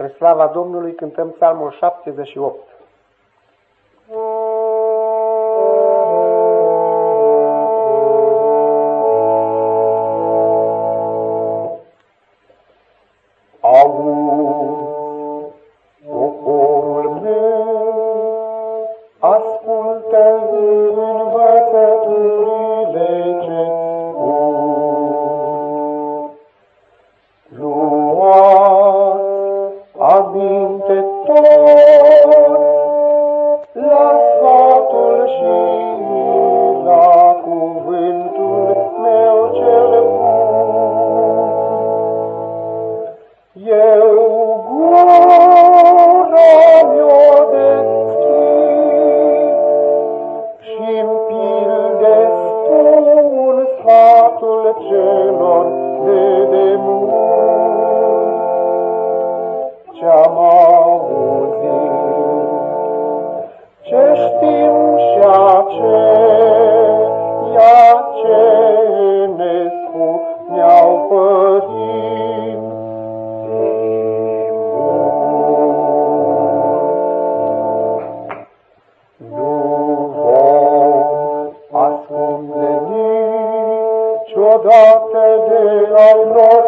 Spre slava Domnului cântăm psalmul 78. loving Ce-am auzit, ce știm și aceea ce ne spuneau părinți. Nu vom ascunde niciodată de al lor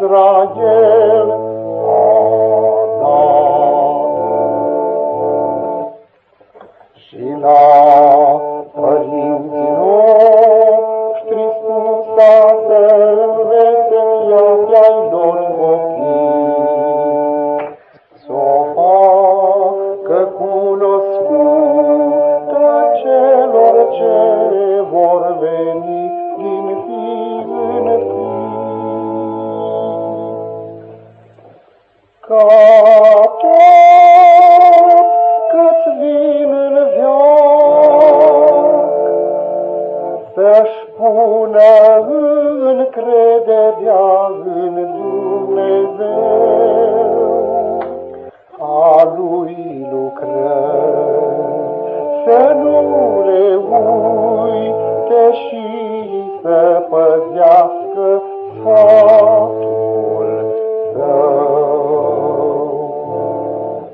Israel. Ca tot câți vin în viac, să-și pună încrederea în Dumnezeu, a lui lucrări, să nu le uite și să păzească sfatul